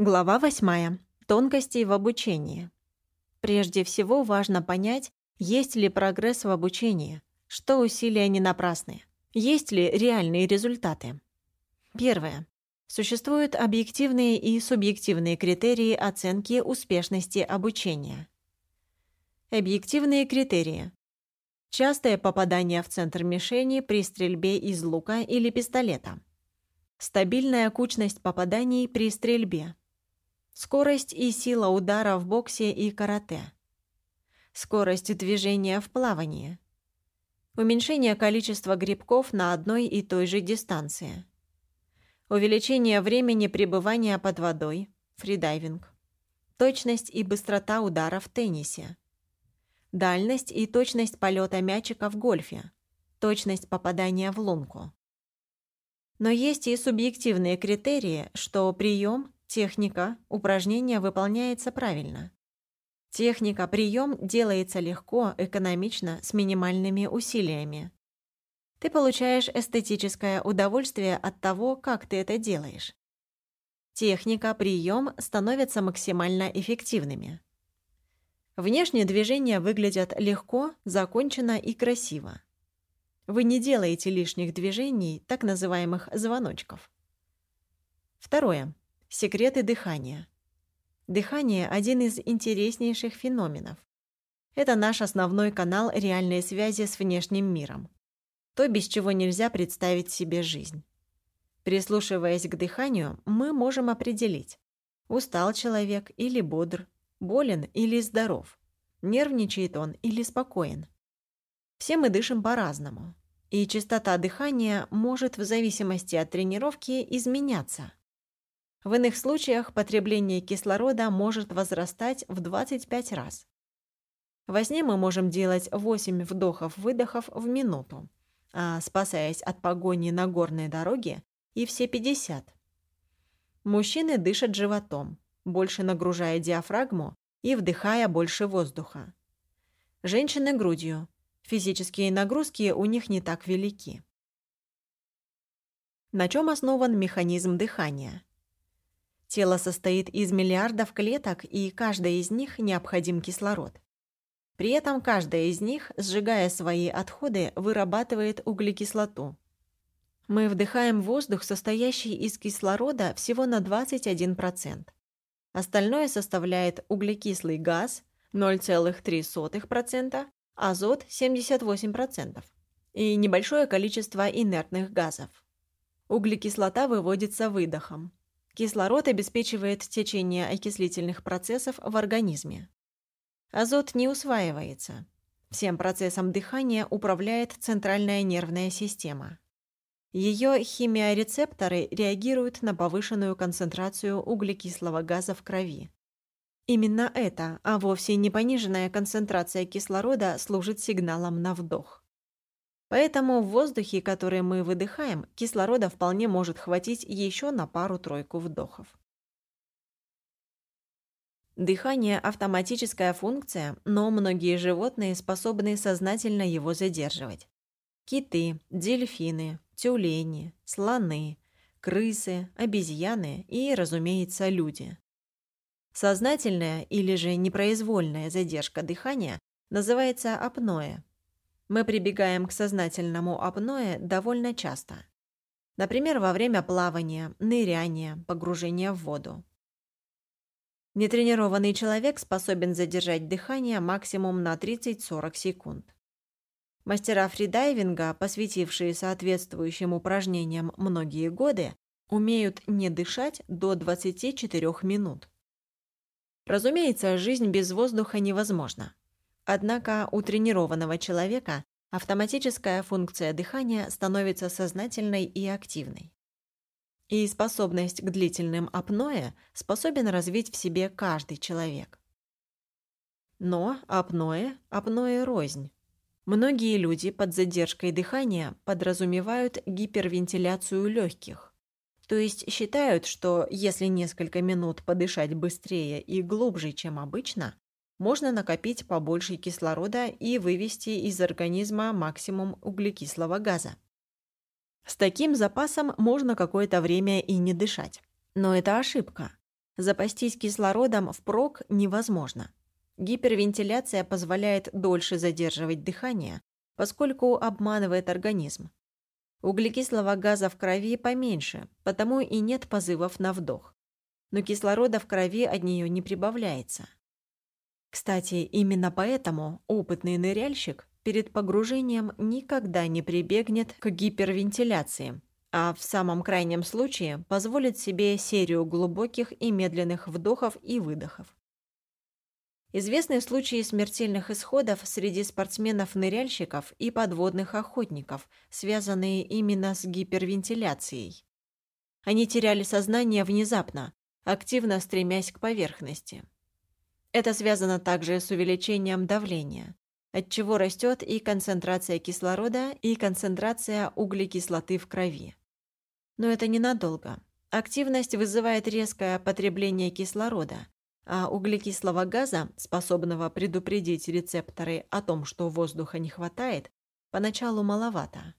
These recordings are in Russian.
Глава 8. Тонкости в обучении. Прежде всего важно понять, есть ли прогресс в обучении, что усилия не напрасны, есть ли реальные результаты. Первое. Существуют объективные и субъективные критерии оценки успешности обучения. Объективные критерии. Частое попадание в центр мишени при стрельбе из лука или пистолета. Стабильная кучность попаданий при стрельбе Скорость и сила удара в боксе и карате. Скорость движения в плавании. Уменьшение количества грибков на одной и той же дистанции. Увеличение времени пребывания под водой. Фридайвинг. Точность и быстрота удара в теннисе. Дальность и точность полета мячика в гольфе. Точность попадания в лунку. Но есть и субъективные критерии, что прием Техника, упражнение выполняется правильно. Техника, прием делается легко, экономично, с минимальными усилиями. Ты получаешь эстетическое удовольствие от того, как ты это делаешь. Техника, прием становятся максимально эффективными. Внешние движения выглядят легко, законченно и красиво. Вы не делаете лишних движений, так называемых звоночков. Второе. Секреты дыхания. Дыхание – один из интереснейших феноменов. Это наш основной канал реальной связи с внешним миром. То, без чего нельзя представить себе жизнь. Прислушиваясь к дыханию, мы можем определить, устал человек или бодр, болен или здоров, нервничает он или спокоен. Все мы дышим по-разному, и частота дыхания может в зависимости от тренировки изменяться – в иных случаях потребление кислорода может возрастать в 25 раз. Во сне мы можем делать 8 вдохов-выдохов в минуту, а спасаясь от погони на горной дороге и все 50. Мужчины дышат животом, больше нагружая диафрагму и вдыхая больше воздуха. Женщины грудью. Физические нагрузки у них не так велики. На чем основан механизм дыхания? Тело состоит из миллиардов клеток, и каждая из них необходим кислород. При этом каждая из них, сжигая свои отходы, вырабатывает углекислоту. Мы вдыхаем воздух, состоящий из кислорода, всего на 21%. Остальное составляет углекислый газ 0,3%, азот 78% и небольшое количество инертных газов. Углекислота выводится выдохом. Кислород обеспечивает течение окислительных процессов в организме. Азот не усваивается. Всем процессом дыхания управляет центральная нервная система. Ее химиорецепторы реагируют на повышенную концентрацию углекислого газа в крови. Именно это, а вовсе не пониженная концентрация кислорода, служит сигналом на вдох. Поэтому в воздухе, который мы выдыхаем, кислорода вполне может хватить еще на пару-тройку вдохов. Дыхание – автоматическая функция, но многие животные способны сознательно его задерживать. Киты, дельфины, тюлени, слоны, крысы, обезьяны и, разумеется, люди. Сознательная или же непроизвольная задержка дыхания называется апноэ мы прибегаем к сознательному апноэ довольно часто. Например, во время плавания, ныряния, погружения в воду. Нетренированный человек способен задержать дыхание максимум на 30-40 секунд. Мастера фридайвинга, посвятившие соответствующим упражнениям многие годы, умеют не дышать до 24 минут. Разумеется, жизнь без воздуха невозможна. Однако у тренированного человека автоматическая функция дыхания становится сознательной и активной. И способность к длительным апноэ способен развить в себе каждый человек. Но апноэ – апноэ рознь. Многие люди под задержкой дыхания подразумевают гипервентиляцию легких, то есть считают, что если несколько минут подышать быстрее и глубже, чем обычно, можно накопить побольше кислорода и вывести из организма максимум углекислого газа. С таким запасом можно какое-то время и не дышать. Но это ошибка. Запастись кислородом впрок невозможно. Гипервентиляция позволяет дольше задерживать дыхание, поскольку обманывает организм. Углекислого газа в крови поменьше, потому и нет позывов на вдох. Но кислорода в крови от нее не прибавляется. Кстати, именно поэтому опытный ныряльщик перед погружением никогда не прибегнет к гипервентиляции, а в самом крайнем случае позволит себе серию глубоких и медленных вдохов и выдохов. Известны случаи смертельных исходов среди спортсменов-ныряльщиков и подводных охотников, связанные именно с гипервентиляцией. Они теряли сознание внезапно, активно стремясь к поверхности. Это связано также с увеличением давления, отчего растет и концентрация кислорода, и концентрация углекислоты в крови. Но это ненадолго. Активность вызывает резкое потребление кислорода, а углекислого газа, способного предупредить рецепторы о том, что воздуха не хватает, поначалу маловато.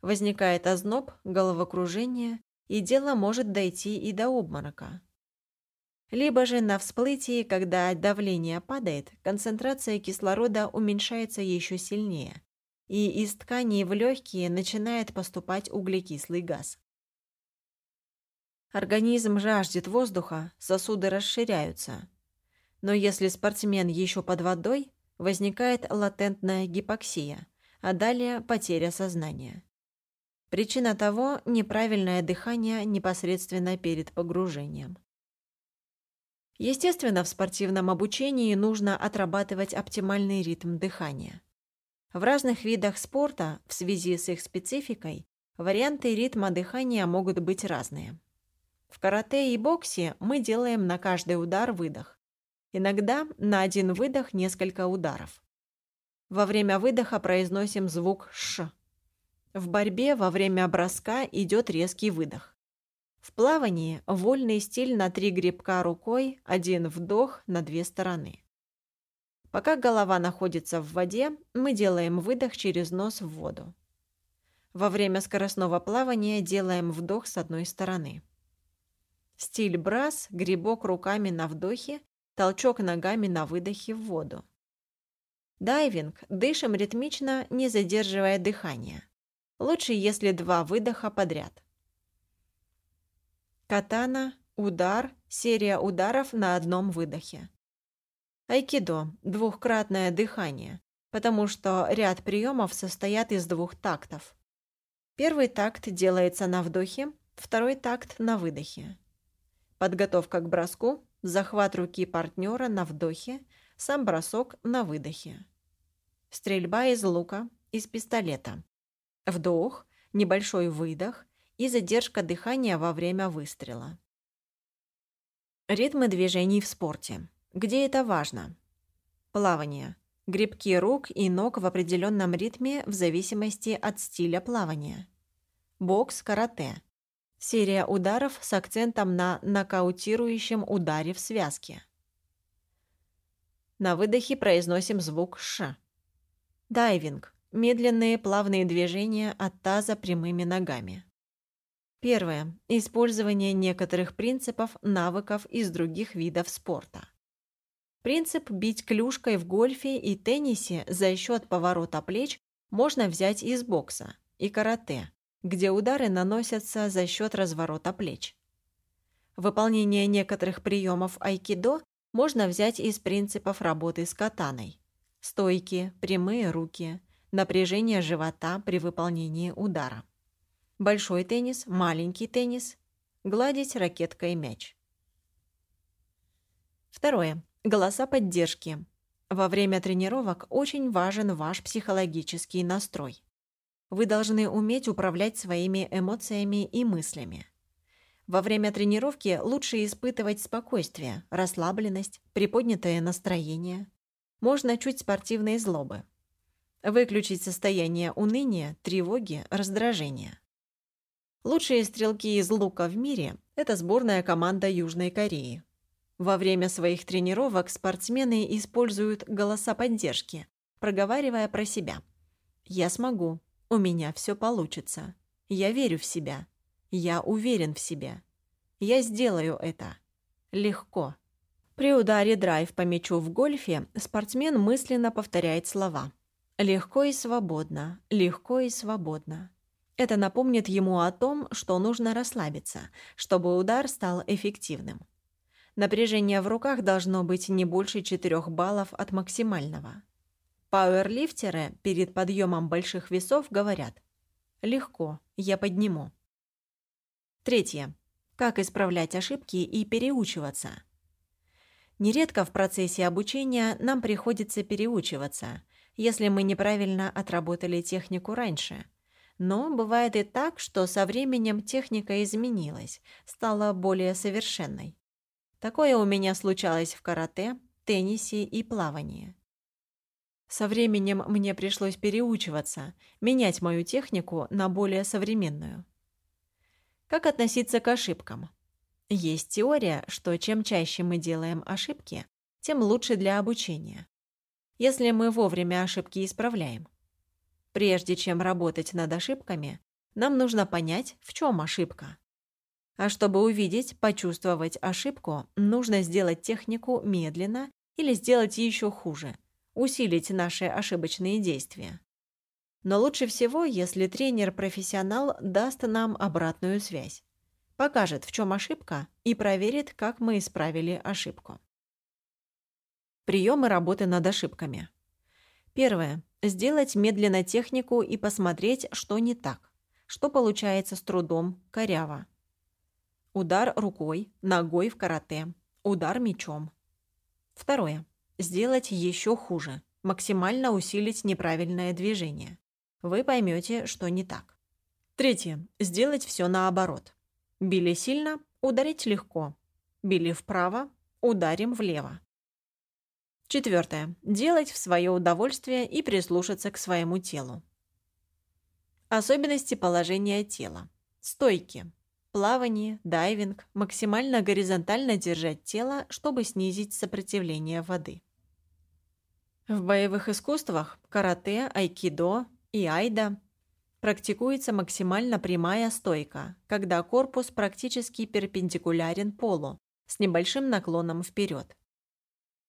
Возникает озноб, головокружение, и дело может дойти и до обморока. Либо же на всплытии, когда давление падает, концентрация кислорода уменьшается еще сильнее, и из тканей в легкие начинает поступать углекислый газ. Организм жаждет воздуха, сосуды расширяются. Но если спортсмен еще под водой, возникает латентная гипоксия, а далее потеря сознания. Причина того – неправильное дыхание непосредственно перед погружением. Естественно, в спортивном обучении нужно отрабатывать оптимальный ритм дыхания. В разных видах спорта, в связи с их спецификой, варианты ритма дыхания могут быть разные. В карате и боксе мы делаем на каждый удар выдох. Иногда на один выдох несколько ударов. Во время выдоха произносим звук «ш». В борьбе во время броска идет резкий выдох. В плавании вольный стиль на три грибка рукой, один вдох на две стороны. Пока голова находится в воде, мы делаем выдох через нос в воду. Во время скоростного плавания делаем вдох с одной стороны. Стиль брас, грибок руками на вдохе, толчок ногами на выдохе в воду. Дайвинг дышим ритмично, не задерживая дыхание. Лучше, если два выдоха подряд. Катана, удар, серия ударов на одном выдохе. Айкидо – двухкратное дыхание, потому что ряд приемов состоят из двух тактов. Первый такт делается на вдохе, второй такт на выдохе. Подготовка к броску, захват руки партнера на вдохе, сам бросок на выдохе. Стрельба из лука, из пистолета. Вдох, небольшой выдох и задержка дыхания во время выстрела. Ритмы движений в спорте. Где это важно? Плавание. Гребки рук и ног в определенном ритме в зависимости от стиля плавания. Бокс, карате. Серия ударов с акцентом на нокаутирующем ударе в связке. На выдохе произносим звук «ш». Дайвинг – медленные плавные движения от таза прямыми ногами. Первое. Использование некоторых принципов, навыков из других видов спорта. Принцип бить клюшкой в гольфе и теннисе за счет поворота плеч можно взять из бокса и карате, где удары наносятся за счет разворота плеч. Выполнение некоторых приемов айкидо можно взять из принципов работы с катаной. Стойки, прямые руки, напряжение живота при выполнении удара. Большой теннис, маленький теннис, гладить ракеткой мяч. Второе. Голоса поддержки. Во время тренировок очень важен ваш психологический настрой. Вы должны уметь управлять своими эмоциями и мыслями. Во время тренировки лучше испытывать спокойствие, расслабленность, приподнятое настроение. Можно чуть спортивной злобы. Выключить состояние уныния, тревоги, раздражения. Лучшие стрелки из лука в мире – это сборная команда Южной Кореи. Во время своих тренировок спортсмены используют голоса поддержки, проговаривая про себя. «Я смогу», у меня все получится. Я верю в себя. Я уверен в себе. Я сделаю это. Легко. При ударе драйв по мячу в гольфе спортсмен мысленно повторяет слова «легко и свободно, легко и свободно». Это напомнит ему о том, что нужно расслабиться, чтобы удар стал эффективным. Напряжение в руках должно быть не больше 4 баллов от максимального. Пауэрлифтеры перед подъемом больших весов говорят «Легко, я подниму». Третье. Как исправлять ошибки и переучиваться? Нередко в процессе обучения нам приходится переучиваться, если мы неправильно отработали технику раньше – но бывает и так, что со временем техника изменилась, стала более совершенной. Такое у меня случалось в карате, теннисе и плавании. Со временем мне пришлось переучиваться, менять мою технику на более современную. Как относиться к ошибкам? Есть теория, что чем чаще мы делаем ошибки, тем лучше для обучения. Если мы вовремя ошибки исправляем – Прежде чем работать над ошибками, нам нужно понять, в чем ошибка. А чтобы увидеть, почувствовать ошибку, нужно сделать технику медленно или сделать еще хуже, усилить наши ошибочные действия. Но лучше всего, если тренер-профессионал даст нам обратную связь, покажет, в чем ошибка, и проверит, как мы исправили ошибку. Приемы работы над ошибками. Первое. Сделать медленно технику и посмотреть, что не так. Что получается с трудом, коряво. Удар рукой, ногой в карате. Удар мечом. Второе. Сделать еще хуже. Максимально усилить неправильное движение. Вы поймете, что не так. Третье. Сделать все наоборот. Били сильно, ударить легко. Били вправо, ударим влево. Четвертое. Делать в свое удовольствие и прислушаться к своему телу. Особенности положения тела. Стойки. Плавание, дайвинг, максимально горизонтально держать тело, чтобы снизить сопротивление воды. В боевых искусствах карате, айкидо и айда практикуется максимально прямая стойка, когда корпус практически перпендикулярен полу с небольшим наклоном вперед.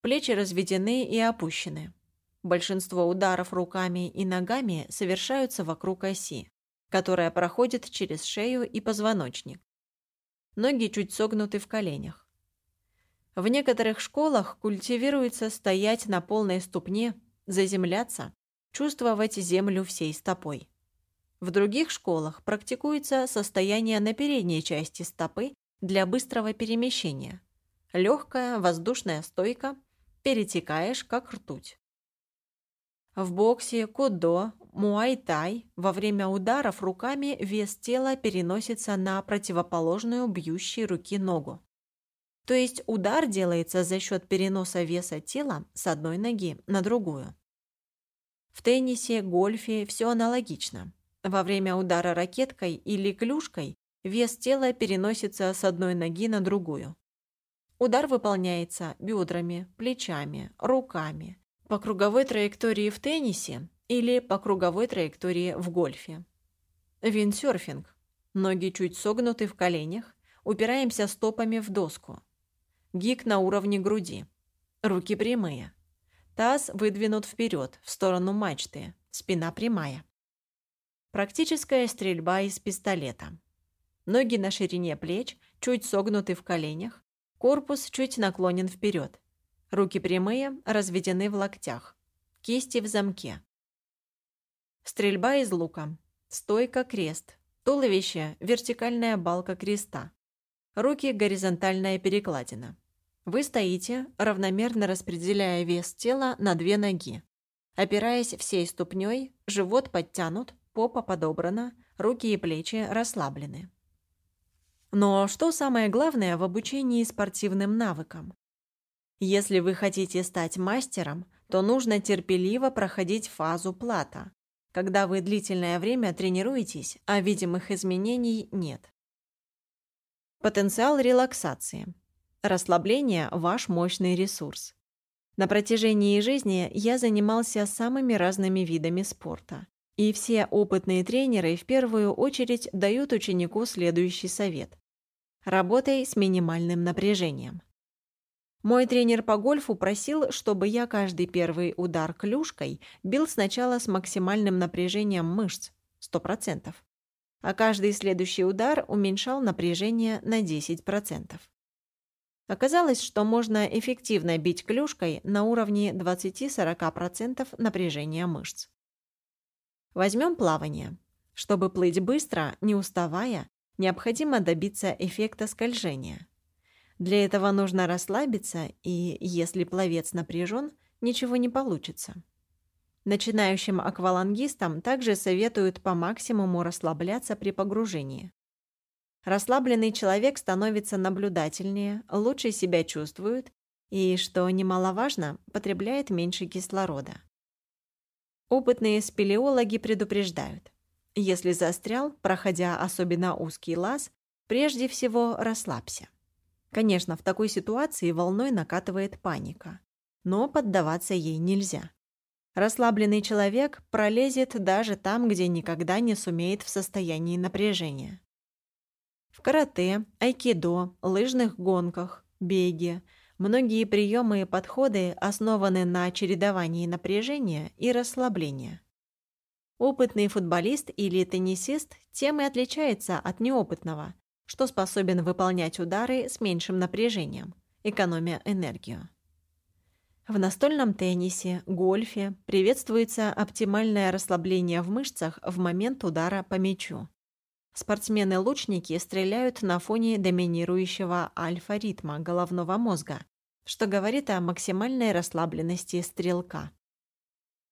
Плечи разведены и опущены. Большинство ударов руками и ногами совершаются вокруг оси, которая проходит через шею и позвоночник. Ноги чуть согнуты в коленях. В некоторых школах культивируется стоять на полной ступне, заземляться, чувствовать землю всей стопой. В других школах практикуется состояние на передней части стопы для быстрого перемещения. Легкая воздушная стойка – перетекаешь как ртуть. В боксе, кудо, муай-тай во время ударов руками вес тела переносится на противоположную бьющей руки ногу. То есть удар делается за счет переноса веса тела с одной ноги на другую. В теннисе, гольфе все аналогично. Во время удара ракеткой или клюшкой вес тела переносится с одной ноги на другую. Удар выполняется бедрами, плечами, руками, по круговой траектории в теннисе или по круговой траектории в гольфе. Виндсерфинг. Ноги чуть согнуты в коленях, упираемся стопами в доску. Гик на уровне груди. Руки прямые. Таз выдвинут вперед, в сторону мачты, спина прямая. Практическая стрельба из пистолета. Ноги на ширине плеч, чуть согнуты в коленях, Корпус чуть наклонен вперед. Руки прямые, разведены в локтях. Кисти в замке. Стрельба из лука. Стойка крест. Туловище – вертикальная балка креста. Руки – горизонтальная перекладина. Вы стоите, равномерно распределяя вес тела на две ноги. Опираясь всей ступней, живот подтянут, попа подобрана, руки и плечи расслаблены. Но что самое главное в обучении спортивным навыкам? Если вы хотите стать мастером, то нужно терпеливо проходить фазу плата, когда вы длительное время тренируетесь, а видимых изменений нет. Потенциал релаксации. Расслабление – ваш мощный ресурс. На протяжении жизни я занимался самыми разными видами спорта. И все опытные тренеры в первую очередь дают ученику следующий совет. Работай с минимальным напряжением. Мой тренер по гольфу просил, чтобы я каждый первый удар клюшкой бил сначала с максимальным напряжением мышц, 100%, а каждый следующий удар уменьшал напряжение на 10%. Оказалось, что можно эффективно бить клюшкой на уровне 20-40% напряжения мышц. Возьмем плавание. Чтобы плыть быстро, не уставая, необходимо добиться эффекта скольжения. Для этого нужно расслабиться, и если пловец напряжен, ничего не получится. Начинающим аквалангистам также советуют по максимуму расслабляться при погружении. Расслабленный человек становится наблюдательнее, лучше себя чувствует и, что немаловажно, потребляет меньше кислорода. Опытные спелеологи предупреждают. Если застрял, проходя особенно узкий лаз, прежде всего расслабься. Конечно, в такой ситуации волной накатывает паника, но поддаваться ей нельзя. Расслабленный человек пролезет даже там, где никогда не сумеет в состоянии напряжения. В карате, айкидо, лыжных гонках, беге многие приемы и подходы основаны на чередовании напряжения и расслабления. Опытный футболист или теннисист тем и отличается от неопытного, что способен выполнять удары с меньшим напряжением, экономя энергию. В настольном теннисе, гольфе приветствуется оптимальное расслабление в мышцах в момент удара по мячу. Спортсмены-лучники стреляют на фоне доминирующего альфа-ритма головного мозга, что говорит о максимальной расслабленности стрелка.